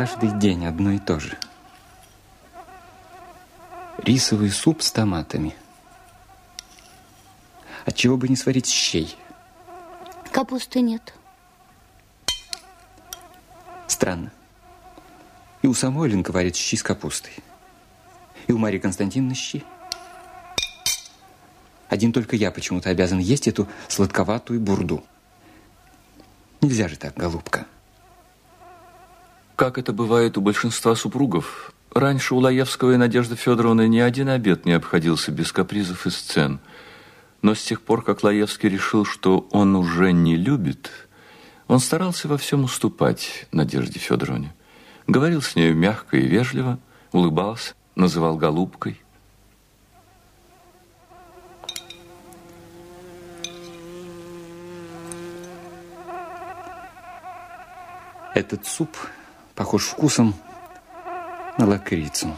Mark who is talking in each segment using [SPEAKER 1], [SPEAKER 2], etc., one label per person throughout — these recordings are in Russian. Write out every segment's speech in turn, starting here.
[SPEAKER 1] Каждый день одно и то же. Рисовый суп с томатами. Отчего бы не сварить щей?
[SPEAKER 2] Капусты нет.
[SPEAKER 1] Странно. И у Самойленко варит щи с капустой. И у Марии Константиновны щи. Один только я почему-то обязан есть эту сладковатую бурду. Нельзя же так, голубка.
[SPEAKER 3] Как это бывает у большинства супругов, раньше у Лаевского и Надежды Федоровны ни один обед не обходился без капризов и сцен. Но с тех пор, как Лаевский решил, что он уже не любит, он старался во всем уступать Надежде Федоровне. Говорил с нею мягко и вежливо, улыбался, называл голубкой –
[SPEAKER 1] Этот суп похож вкусом на лакрицу.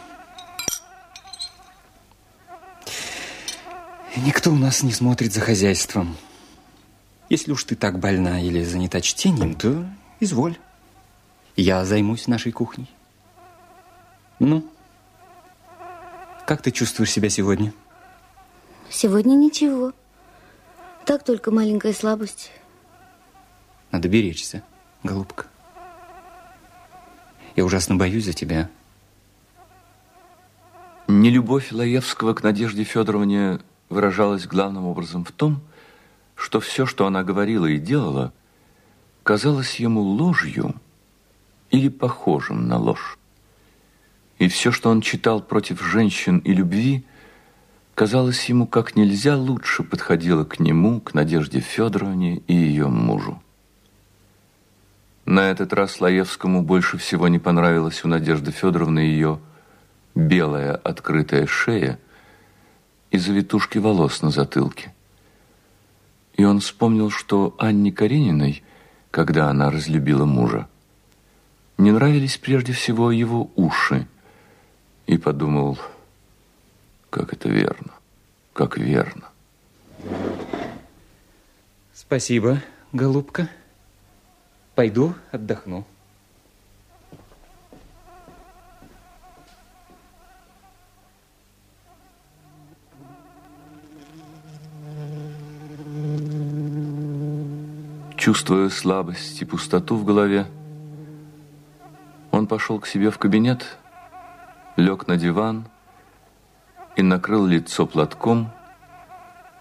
[SPEAKER 1] Никто у нас не смотрит за хозяйством. Если уж ты так больна или занята чтением, то изволь. Я займусь нашей кухней. Ну, как ты чувствуешь себя сегодня?
[SPEAKER 2] Сегодня ничего. Так только маленькая слабость.
[SPEAKER 1] Надо беречься, голубка. Я ужасно боюсь за тебя.
[SPEAKER 3] Нелюбовь Лаевского к Надежде Федоровне выражалась главным образом в том, что все, что она говорила и делала, казалось ему ложью или похожим на ложь. И все, что он читал против женщин и любви, казалось ему как нельзя лучше подходило к нему, к Надежде Федоровне и ее мужу. На этот раз Лаевскому больше всего не понравилась у Надежды Федоровны ее белая открытая шея и завитушки волос на затылке. И он вспомнил, что Анне Карениной, когда она разлюбила мужа, не нравились прежде всего его уши, и подумал, как это верно, как верно.
[SPEAKER 1] Спасибо, голубка. Пойду отдохну.
[SPEAKER 3] Чувствуя слабость и пустоту в голове, он пошел к себе в кабинет, лег на диван и накрыл лицо платком,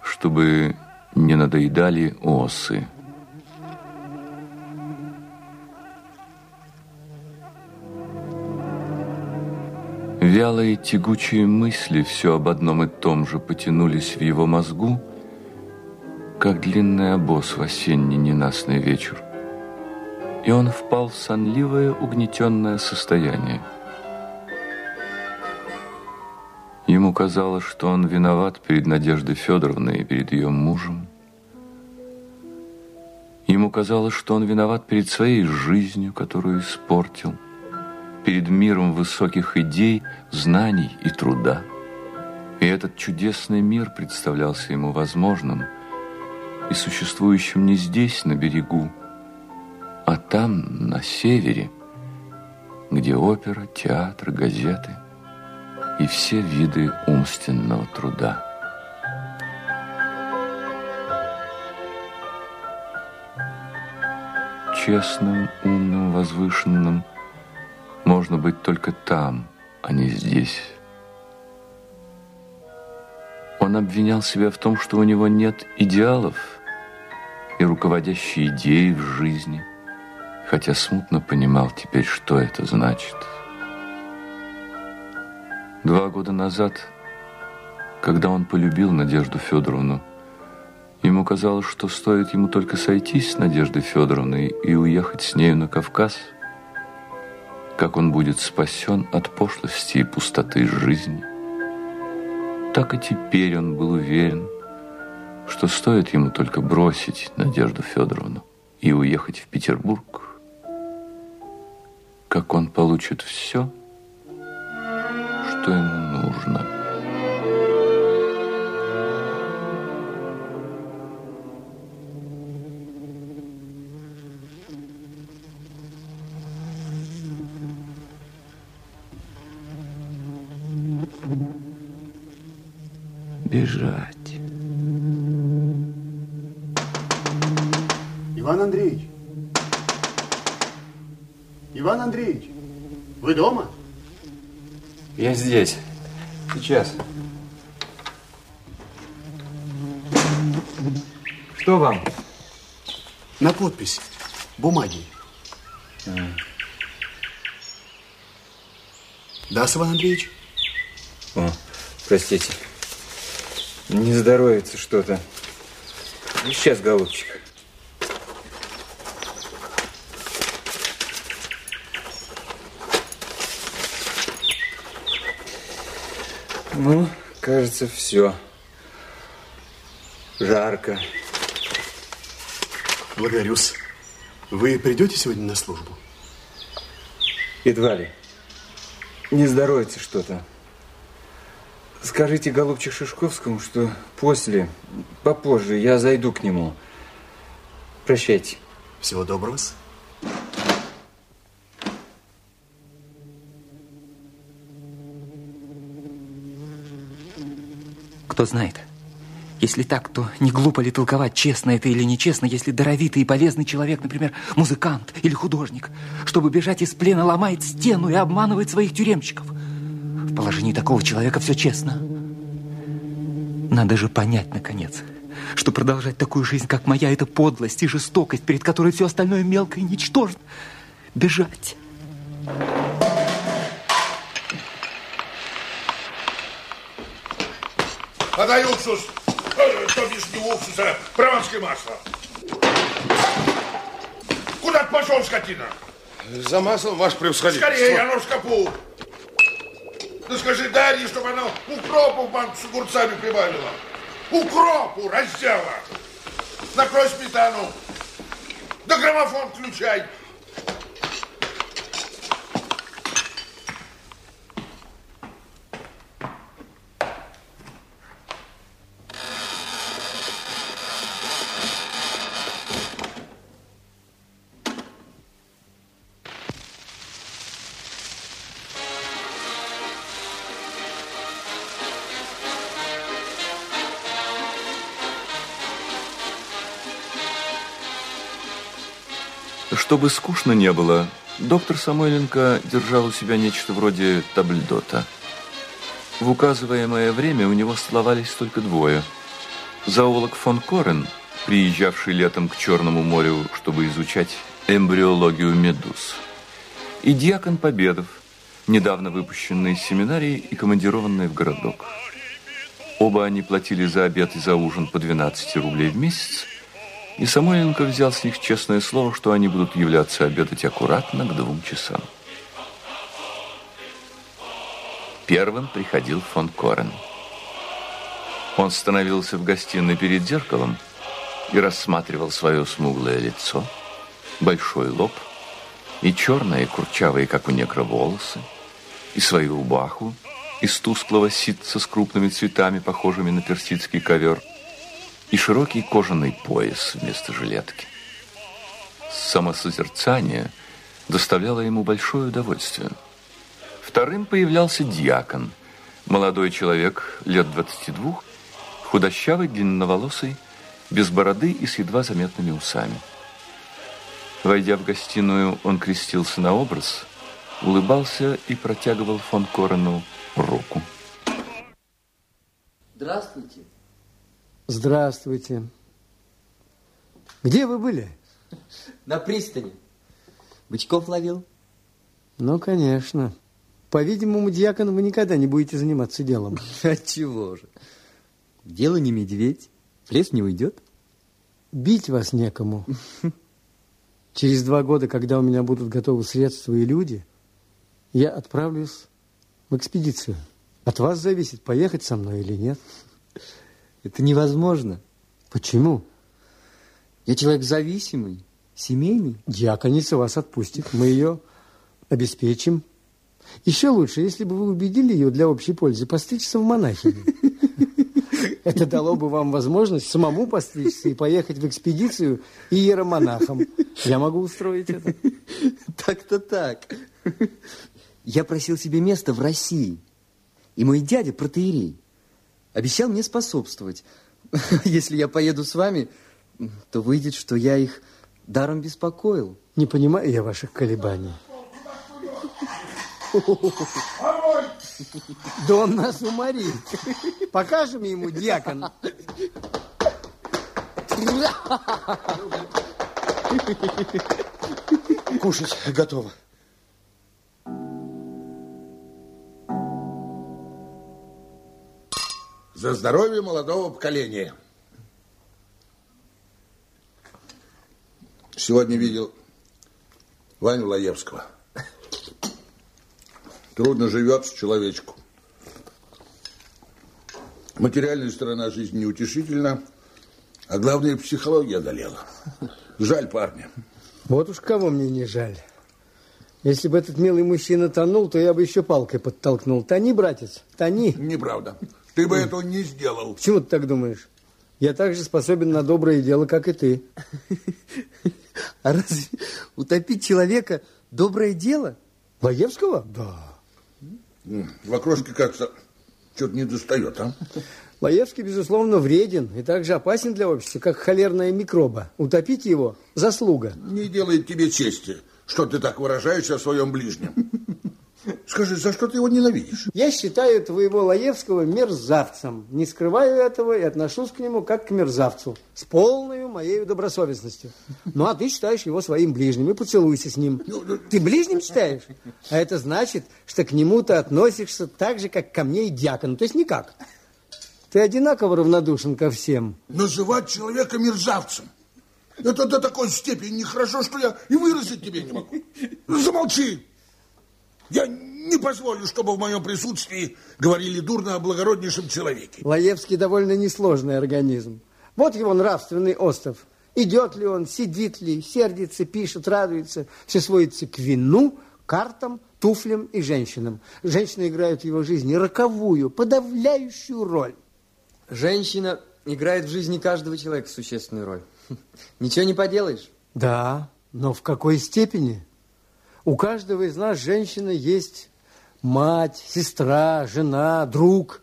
[SPEAKER 3] чтобы не надоедали осы. Вялые тягучие мысли все об одном и том же потянулись в его мозгу, как длинный обоз в осенний ненастный вечер. И он впал в сонливое, угнетенное состояние. Ему казалось, что он виноват перед Надеждой Федоровной и перед ее мужем. Ему казалось, что он виноват перед своей жизнью, которую испортил – перед миром высоких идей, знаний и труда. И этот чудесный мир представлялся ему возможным и существующим не здесь, на берегу, а там, на севере, где опера, театр, газеты и все виды умственного труда. Честным, умным, возвышенным – можно быть только там, а не здесь. Он обвинял себя в том, что у него нет идеалов и руководящей идеи в жизни, хотя смутно понимал теперь, что это значит. Два года назад, когда он полюбил Надежду Федоровну, ему казалось, что стоит ему только сойтись с Надеждой Федоровной и уехать с нею на Кавказ – как он будет спасен от пошлости и пустоты жизни. Так и теперь он был уверен, что стоит ему только бросить Надежду Федоровну и уехать в Петербург, как он получит все, что ему нужно.
[SPEAKER 4] Иван Андреевич! Иван Андреевич, вы дома?
[SPEAKER 1] Я здесь. Сейчас. Что вам?
[SPEAKER 4] На подпись. Бумаги. А. Да, Иван Андреевич?
[SPEAKER 1] О, простите. Не здоровится что-то. Сейчас, голубчик. Ну, кажется, все. Жарко.
[SPEAKER 4] Благодарю-с. Вы придете сегодня на службу?
[SPEAKER 1] Едва ли. Не здоровится что-то. Скажите голубчик Шишковскому, что после, попозже, я зайду к нему. Прощайте.
[SPEAKER 4] Всего доброго. -с.
[SPEAKER 1] Кто знает, если так, то не глупо ли толковать, честно это или нечестно, если даровитый и полезный человек, например, музыкант или художник, чтобы бежать из плена, ломает стену и обманывает своих тюремщиков. В положении такого человека все честно. Надо же понять, наконец, что продолжать такую жизнь, как моя, это подлость и жестокость, перед которой все остальное мелко и ничтожно. Бежать.
[SPEAKER 5] Подай уксус, то бишь не уксуса, прованское масло. Куда ты пошел, скотина?
[SPEAKER 6] За маслом, ваше превосходительство.
[SPEAKER 5] Скорее, оно в шкапу. Ну скажи Дарье, чтобы она укропу в банку с огурцами прибавила. Укропу, раздела. Накрой сметану. Да граммофон включай.
[SPEAKER 3] Чтобы скучно не было, доктор Самойленко держал у себя нечто вроде табльдота. В указываемое время у него словались только двое. Зоолог фон Корен, приезжавший летом к Черному морю, чтобы изучать эмбриологию медуз, и диакон Победов, недавно выпущенный из семинарии и командированный в городок. Оба они платили за обед и за ужин по 12 рублей в месяц, и Самойленко взял с них честное слово, что они будут являться обедать аккуратно к двум часам. Первым приходил фон Корен. Он становился в гостиной перед зеркалом и рассматривал свое смуглое лицо, большой лоб и черные, курчавые, как у негра, волосы, и свою рубаху из тусклого ситца с крупными цветами, похожими на персидский ковер – и широкий кожаный пояс вместо жилетки. Самосозерцание доставляло ему большое удовольствие. Вторым появлялся диакон, молодой человек лет 22, худощавый, длинноволосый, без бороды и с едва заметными усами. Войдя в гостиную, он крестился на образ, улыбался и протягивал фон Корену руку.
[SPEAKER 7] Здравствуйте.
[SPEAKER 8] Здравствуйте. Где вы были?
[SPEAKER 7] На пристани. Бычков ловил?
[SPEAKER 8] Ну, конечно. По-видимому, дьякон, вы никогда не будете заниматься делом.
[SPEAKER 7] Отчего же? Дело не медведь. В лес не уйдет.
[SPEAKER 8] Бить вас некому. Через два года, когда у меня будут готовы средства и люди, я отправлюсь в экспедицию. От вас зависит, поехать со мной или нет.
[SPEAKER 7] Это невозможно.
[SPEAKER 8] Почему?
[SPEAKER 7] Я человек зависимый, семейный.
[SPEAKER 8] Дьяконица вас отпустит. Мы ее обеспечим. Еще лучше, если бы вы убедили ее для общей пользы постричься в монахини. Это дало бы вам возможность самому постричься и поехать в экспедицию иеромонахом. Я могу устроить это.
[SPEAKER 7] Так-то так. Я просил себе место в России. И мой дядя протеерей Обещал мне способствовать. Если я поеду с вами, то выйдет, что я их даром беспокоил.
[SPEAKER 8] Не понимаю я ваших колебаний. Да он нас уморит. Покажем ему, дьякон.
[SPEAKER 5] Кушать готово. За здоровье молодого поколения. Сегодня видел Ваню Лаевского. Трудно живется человечку. Материальная сторона жизни неутешительна, а главное, психология одолела. Жаль парня.
[SPEAKER 8] Вот уж кого мне не жаль. Если бы этот милый мужчина тонул, то я бы еще палкой подтолкнул. Тони, братец, тони.
[SPEAKER 5] Неправда. Ты бы этого не сделал.
[SPEAKER 8] Почему ты так думаешь? Я так же способен на доброе дело, как и ты.
[SPEAKER 7] А разве утопить человека доброе дело?
[SPEAKER 8] Лаевского? Да.
[SPEAKER 5] В окрошке как-то что-то не достает, а?
[SPEAKER 8] Лаевский, безусловно, вреден и также опасен для общества, как холерная микроба. Утопить его – заслуга.
[SPEAKER 5] Не делает тебе чести, что ты так выражаешься о своем ближнем. Скажи, за что ты его ненавидишь?
[SPEAKER 8] Я считаю твоего Лаевского мерзавцем. Не скрываю этого и отношусь к нему как к мерзавцу. С полной моей добросовестностью. Ну, а ты считаешь его своим ближним и поцелуйся с ним. Ты ближним считаешь? А это значит, что к нему ты относишься так же, как ко мне и дьякону. То есть никак. Ты одинаково равнодушен ко всем.
[SPEAKER 5] Называть человека мерзавцем. Это до такой степени нехорошо, что я и выразить тебе не могу. Замолчи! Я не позволю, чтобы в моем присутствии говорили дурно о благороднейшем человеке.
[SPEAKER 8] Лаевский довольно несложный организм. Вот его нравственный остров. Идет ли он, сидит ли, сердится, пишет, радуется. Все сводится к вину, картам, туфлям и женщинам. Женщины играют в его жизни роковую, подавляющую роль.
[SPEAKER 7] Женщина играет в жизни каждого человека существенную роль. Ничего не поделаешь.
[SPEAKER 8] Да, но в какой степени? У каждого из нас женщина есть мать, сестра, жена, друг.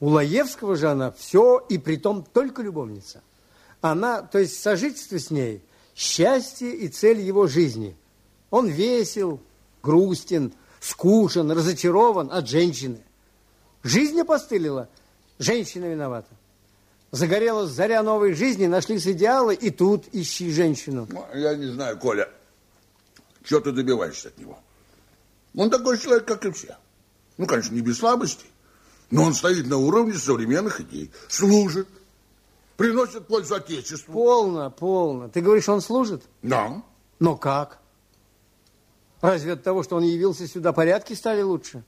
[SPEAKER 8] У Лаевского же она все, и притом только любовница. Она, то есть сожительство с ней, счастье и цель его жизни. Он весел, грустен, скучен, разочарован от женщины. Жизнь опостылила, женщина виновата. Загорелась заря новой жизни, нашлись идеалы, и тут ищи женщину.
[SPEAKER 5] Ну, я не знаю, Коля, чего ты добиваешься от него? Он такой человек, как и все. Ну, конечно, не без слабостей, но он стоит на уровне современных идей. Служит, приносит пользу Отечеству.
[SPEAKER 8] Полно, полно. Ты говоришь, он служит?
[SPEAKER 5] Да.
[SPEAKER 8] Но как? Разве от того, что он явился сюда, порядки стали лучше?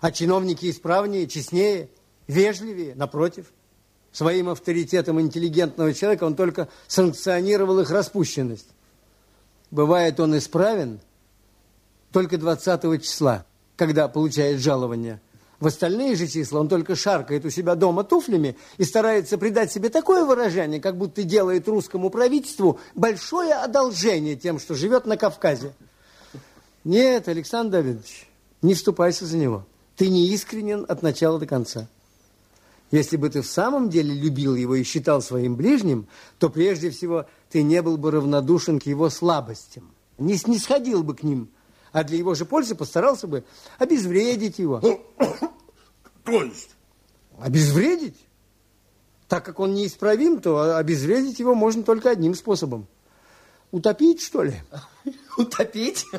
[SPEAKER 8] А чиновники исправнее, честнее, вежливее, напротив. Своим авторитетом интеллигентного человека он только санкционировал их распущенность. Бывает он исправен только 20 числа, когда получает жалование. В остальные же числа он только шаркает у себя дома туфлями и старается придать себе такое выражение, как будто делает русскому правительству большое одолжение тем, что живет на Кавказе. Нет, Александр Давидович, не вступайся за него. Ты не искренен от начала до конца. Если бы ты в самом деле любил его и считал своим ближним, то прежде всего ты не был бы равнодушен к его слабостям, не снисходил бы к ним, а для его же пользы постарался бы обезвредить его.
[SPEAKER 5] То есть?
[SPEAKER 8] Обезвредить? Так как он неисправим, то обезвредить его можно только одним способом. Утопить, что ли?
[SPEAKER 7] Утопить?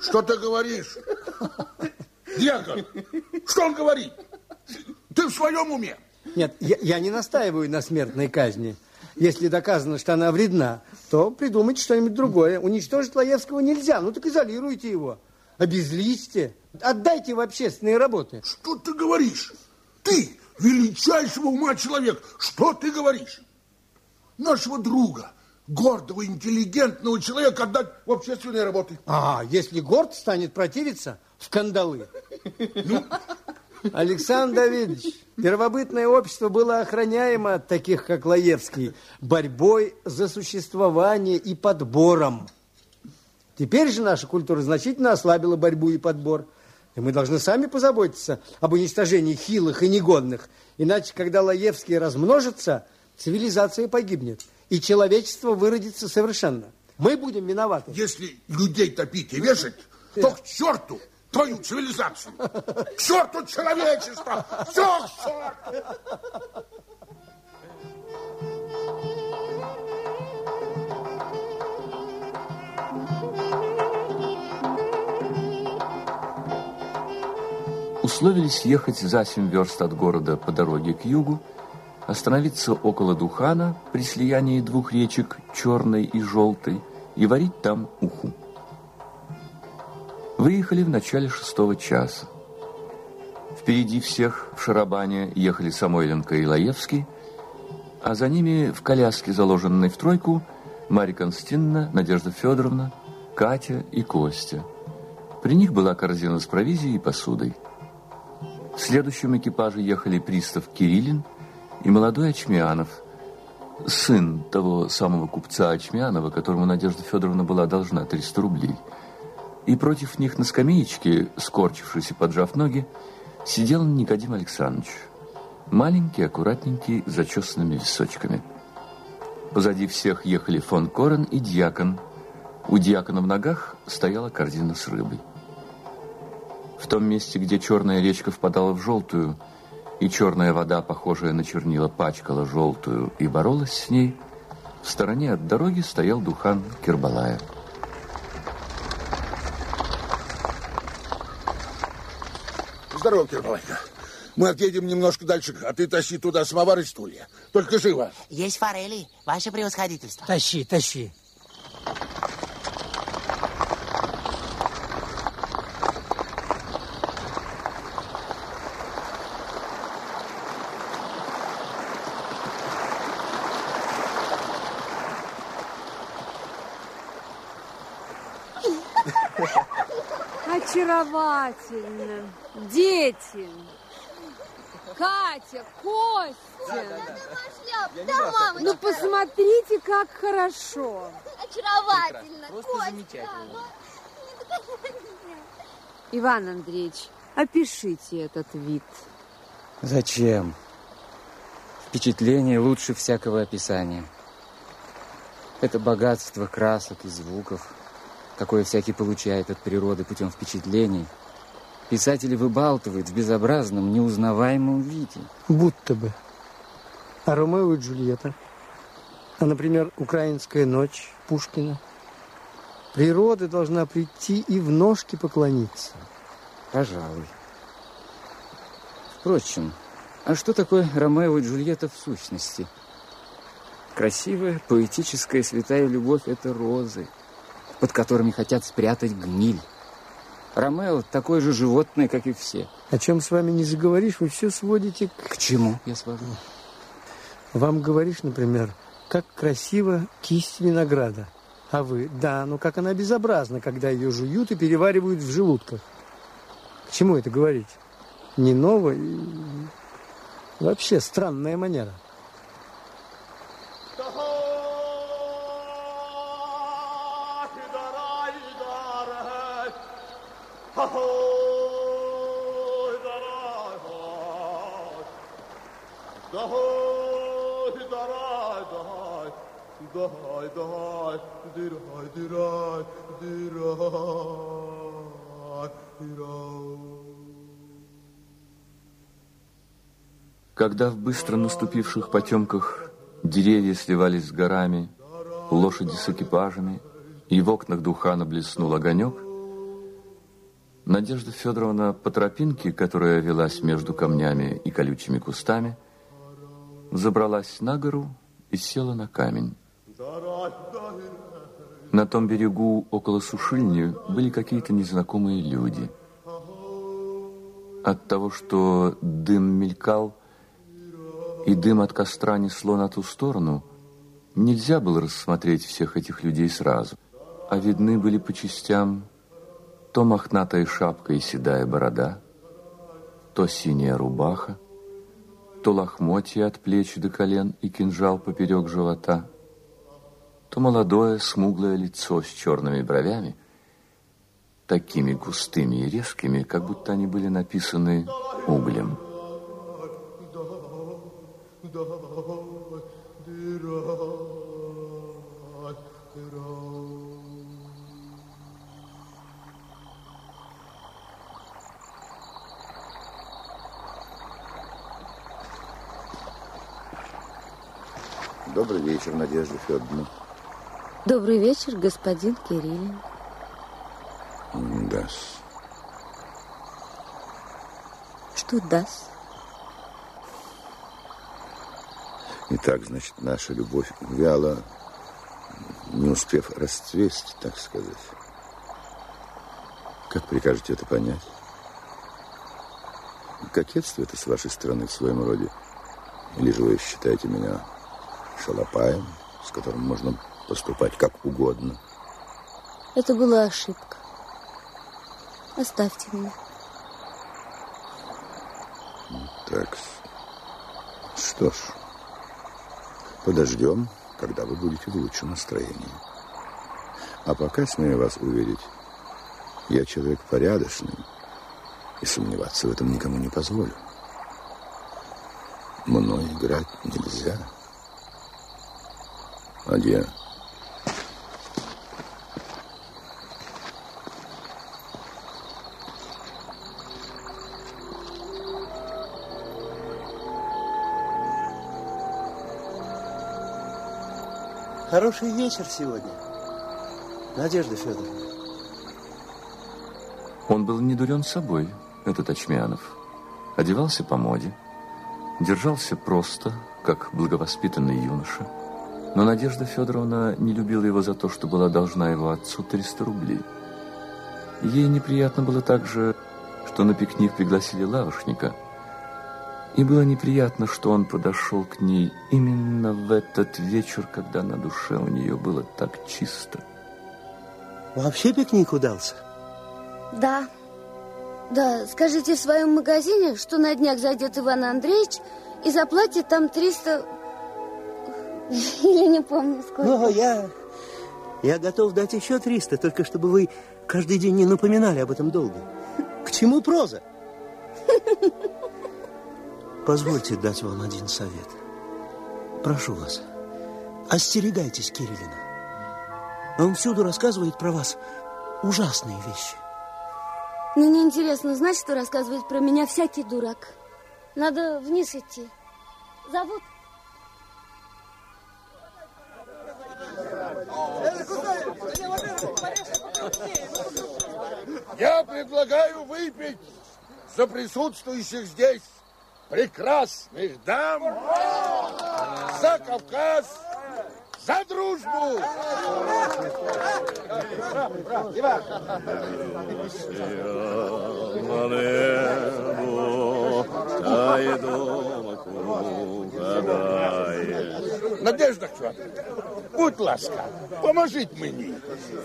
[SPEAKER 5] Что ты говоришь? Дьякон, что он говорит? Ты в своем уме?
[SPEAKER 8] Нет, я, я не настаиваю на смертной казни. Если доказано, что она вредна, то придумайте что-нибудь другое. Уничтожить Лаевского нельзя, ну так изолируйте его. Обезличьте, отдайте в общественные работы.
[SPEAKER 5] Что ты говоришь? Ты, величайшего ума человек, что ты говоришь? Нашего друга, гордого, интеллигентного человека отдать в общественные работы.
[SPEAKER 8] А, если горд станет противиться, в кандалы. Ну? Александр Давидович, первобытное общество было охраняемо от таких, как Лаевский, борьбой за существование и подбором. Теперь же наша культура значительно ослабила борьбу и подбор. И мы должны сами позаботиться об уничтожении хилых и негодных. Иначе, когда Лаевские размножатся, цивилизация погибнет, и человечество выродится совершенно. Мы будем виноваты.
[SPEAKER 5] Если людей топить и вешать, то к черту твою цивилизацию. К черту человечество. Все к черту.
[SPEAKER 3] Условились ехать за семь верст от города по дороге к югу, остановиться около Духана при слиянии двух речек, черной и желтой, и варить там уху. Выехали в начале шестого часа. Впереди всех в шарабане ехали Самойленко и Лаевский, а за ними в коляске, заложенной в тройку, Марья Константиновна, Надежда Федоровна, Катя и Костя. При них была корзина с провизией и посудой. В следующем экипаже ехали пристав Кириллин и молодой Очмианов, сын того самого купца Очмианова, которому Надежда Федоровна была должна 300 рублей. И против них на скамеечке, скорчившись и поджав ноги, сидел Никодим Александрович, маленький, аккуратненький, с зачесанными височками. Позади всех ехали фон Корен и дьякон. У дьякона в ногах стояла корзина с рыбой. В том месте, где черная речка впадала в желтую, и черная вода, похожая на чернила, пачкала желтую и боролась с ней, в стороне от дороги стоял духан Кирбалая.
[SPEAKER 5] Здорово, Кирбалайка. Мы отъедем немножко дальше, а ты тащи туда самовар и стулья. Только живо.
[SPEAKER 9] Есть форели, ваше превосходительство.
[SPEAKER 8] Тащи, тащи.
[SPEAKER 10] Очаровательно. Дети. Катя, Костя.
[SPEAKER 2] Да, мамочка.
[SPEAKER 10] Ну, посмотрите, как хорошо.
[SPEAKER 2] Очаровательно.
[SPEAKER 7] Просто
[SPEAKER 2] Костя.
[SPEAKER 7] замечательно.
[SPEAKER 10] Иван Андреевич, опишите этот вид.
[SPEAKER 1] Зачем? Впечатление лучше всякого описания. Это богатство красок и звуков, какое всякий получает от природы путем впечатлений, писатели выбалтывают в безобразном, неузнаваемом виде.
[SPEAKER 8] Будто бы. А Ромео и Джульетта? А, например, «Украинская ночь» Пушкина? Природа должна прийти и в ножки поклониться.
[SPEAKER 1] Пожалуй. Впрочем, а что такое Ромео и Джульетта в сущности? Красивая, поэтическая, святая любовь – это розы, под которыми хотят спрятать гниль. Ромео такое же животное, как и все.
[SPEAKER 8] О чем с вами не заговоришь, вы все сводите к...
[SPEAKER 1] К чему я свожу?
[SPEAKER 8] Вам говоришь, например, как красиво кисть винограда. А вы, да, но как она безобразна, когда ее жуют и переваривают в желудках. К чему это говорить? Не ново и... Вообще странная манера.
[SPEAKER 3] Когда в быстро наступивших потемках деревья сливались с горами, лошади с экипажами, и в окнах Духана блеснул огонек, Надежда Федоровна по тропинке, которая велась между камнями и колючими кустами, забралась на гору и села на камень. На том берегу около сушильни были какие-то незнакомые люди. От того, что дым мелькал, и дым от костра несло на ту сторону, нельзя было рассмотреть всех этих людей сразу, а видны были по частям то мохнатая шапка и седая борода, то синяя рубаха, то лохмотья от плеч до колен и кинжал поперек живота, то молодое смуглое лицо с черными бровями такими густыми и резкими, как будто они были написаны углем.
[SPEAKER 11] Добрый вечер, Надежда Федоровна.
[SPEAKER 10] Добрый вечер, господин Кириллин.
[SPEAKER 11] Да.
[SPEAKER 10] Что даст?
[SPEAKER 11] Итак, значит, наша любовь вяла, не успев расцвести, так сказать. Как прикажете это понять? Кокетство это с вашей стороны в своем роде? Или же вы считаете меня шалопаем, с которым можно поступать как угодно?
[SPEAKER 10] Это была ошибка. Оставьте меня.
[SPEAKER 11] Так, что ж, подождем, когда вы будете в лучшем настроении. А пока, смею вас уверить, я человек порядочный, и сомневаться в этом никому не позволю. Мной играть нельзя. Адья.
[SPEAKER 12] Хороший вечер сегодня, Надежда Федоровна.
[SPEAKER 3] Он был не дурен собой, этот Очмянов. Одевался по моде, держался просто, как благовоспитанный юноша. Но Надежда Федоровна не любила его за то, что была должна его отцу 300 рублей. Ей неприятно было также, что на пикник пригласили лавошника – и было неприятно, что он подошел к ней именно в этот вечер, когда на душе у нее было так чисто.
[SPEAKER 12] Вообще пикник удался?
[SPEAKER 2] Да. Да, скажите в своем магазине, что на днях зайдет Иван Андреевич и заплатит там 300... Или не помню сколько.
[SPEAKER 12] Ну, я... Я готов дать еще 300, только чтобы вы каждый день не напоминали об этом долге. К чему проза? Позвольте дать вам один совет. Прошу вас, остерегайтесь Кириллина. Он всюду рассказывает про вас ужасные вещи.
[SPEAKER 2] Мне не интересно знать, что рассказывает про меня всякий дурак. Надо вниз идти. Зовут?
[SPEAKER 5] Я предлагаю выпить за присутствующих здесь прекрасных дам за Кавказ, за дружбу! Надежда Федоровна, будь ласка, поможіть мені.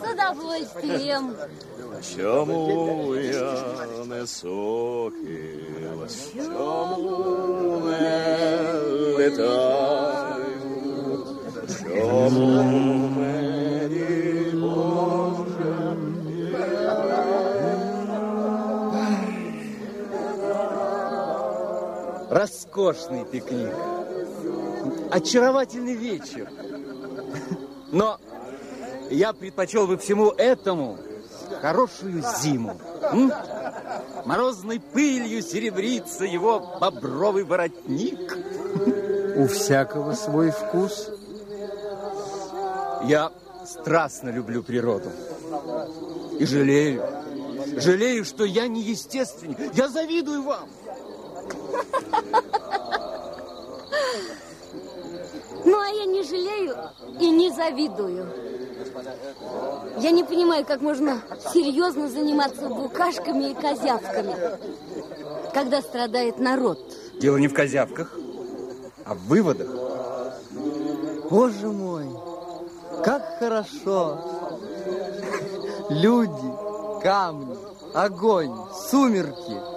[SPEAKER 2] С удовольствием.
[SPEAKER 13] Чому я не сокіл, чому не летаю, чому мені
[SPEAKER 7] Роскошный пикник. Очаровательный вечер. Но я предпочел бы всему этому хорошую зиму. М? Морозной пылью серебрится его бобровый воротник.
[SPEAKER 8] У всякого свой вкус.
[SPEAKER 7] Я страстно люблю природу. И жалею. Жалею, что я не естественник. Я завидую вам.
[SPEAKER 2] Ну, а я не жалею и не завидую. Я не понимаю, как можно серьезно заниматься букашками и козявками, когда страдает народ.
[SPEAKER 7] Дело не в козявках, а в выводах. Боже мой, как хорошо. Люди, камни, огонь, сумерки,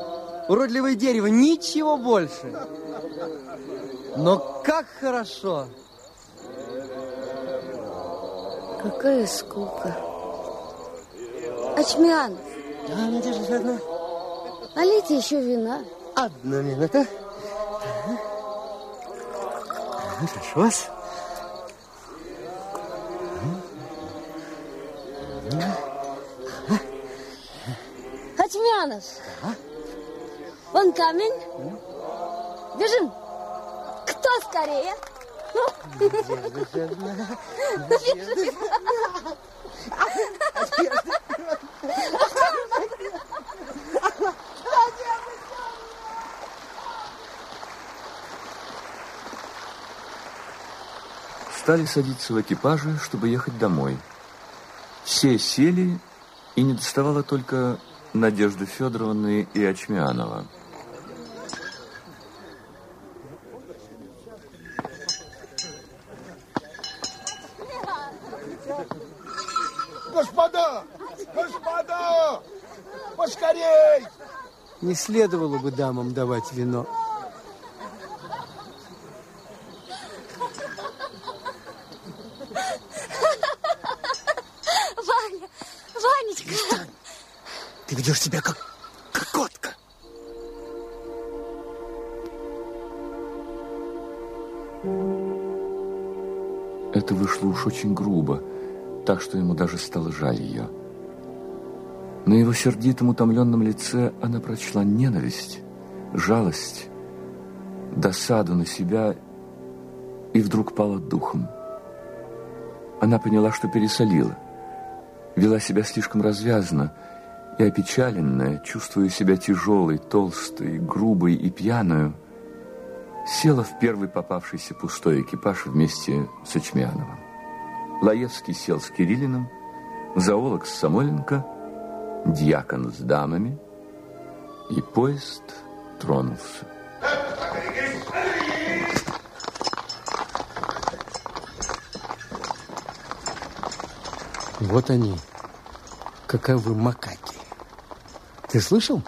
[SPEAKER 7] уродливое дерево, ничего больше. Но как хорошо.
[SPEAKER 2] Какая скука. Очмянов,
[SPEAKER 12] Да, Надежда Федоровна.
[SPEAKER 2] Налейте еще вина.
[SPEAKER 12] Одну минуту. Хорошо.
[SPEAKER 2] Хачмянов. Вон камень. Бежим. Кто скорее? Ну?
[SPEAKER 3] Стали садиться в экипажи, чтобы ехать домой. Все сели, и не доставало только Надежды Федоровны и Очмянова.
[SPEAKER 5] Господа! Господа! Поскорей!
[SPEAKER 8] Не следовало бы дамам давать вино.
[SPEAKER 2] Ваня, Ванечка.
[SPEAKER 12] Ты ведешь себя как, как котка.
[SPEAKER 3] Это вышло уж очень грубо, так что ему даже стало жаль ее. На его сердитом, утомленном лице она прочла ненависть, жалость, досаду на себя и вдруг пала духом. Она поняла, что пересолила, вела себя слишком развязно и опечаленная, чувствуя себя тяжелой, толстой, грубой и пьяную, села в первый попавшийся пустой экипаж вместе с Очмяновым. Лаевский сел с Кириллиным, зоолог с Самойленко, дьякон с дамами, и поезд тронулся.
[SPEAKER 8] Вот они, каковы макаки. Ты слышал?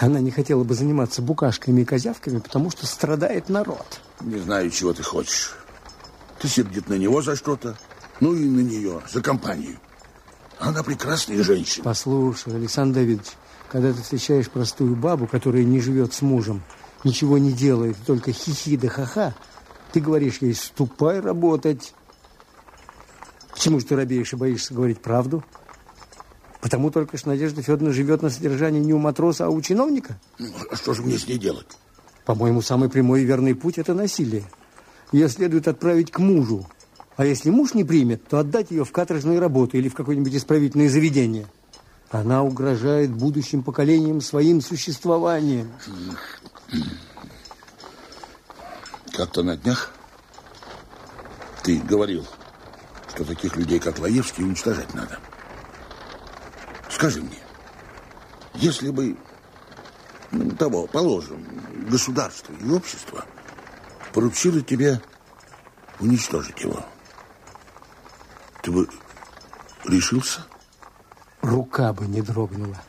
[SPEAKER 8] Она не хотела бы заниматься букашками и козявками, потому что страдает народ.
[SPEAKER 5] Не знаю, чего ты хочешь. Ты сердит на него за что-то, ну и на нее, за компанию. Она прекрасная женщина.
[SPEAKER 8] Послушай, Александр Давидович, когда ты встречаешь простую бабу, которая не живет с мужем, ничего не делает, только хихи да ха-ха, ты говоришь ей, ступай работать. Почему же ты робеешь и боишься говорить правду? Потому только что Надежда Федоровна живет на содержании не у матроса, а у чиновника?
[SPEAKER 5] Ну, а что же мне с ней делать?
[SPEAKER 8] По-моему, самый прямой и верный путь – это насилие. Ее следует отправить к мужу. А если муж не примет, то отдать ее в каторжную работу или в какое-нибудь исправительное заведение. Она угрожает будущим поколениям своим существованием.
[SPEAKER 5] Как-то на днях ты говорил, что таких людей, как Лаевский, уничтожать надо. Скажи мне, если бы ну, того, положим, государство и общество поручило тебе уничтожить его, ты бы решился?
[SPEAKER 8] Рука бы не дрогнула.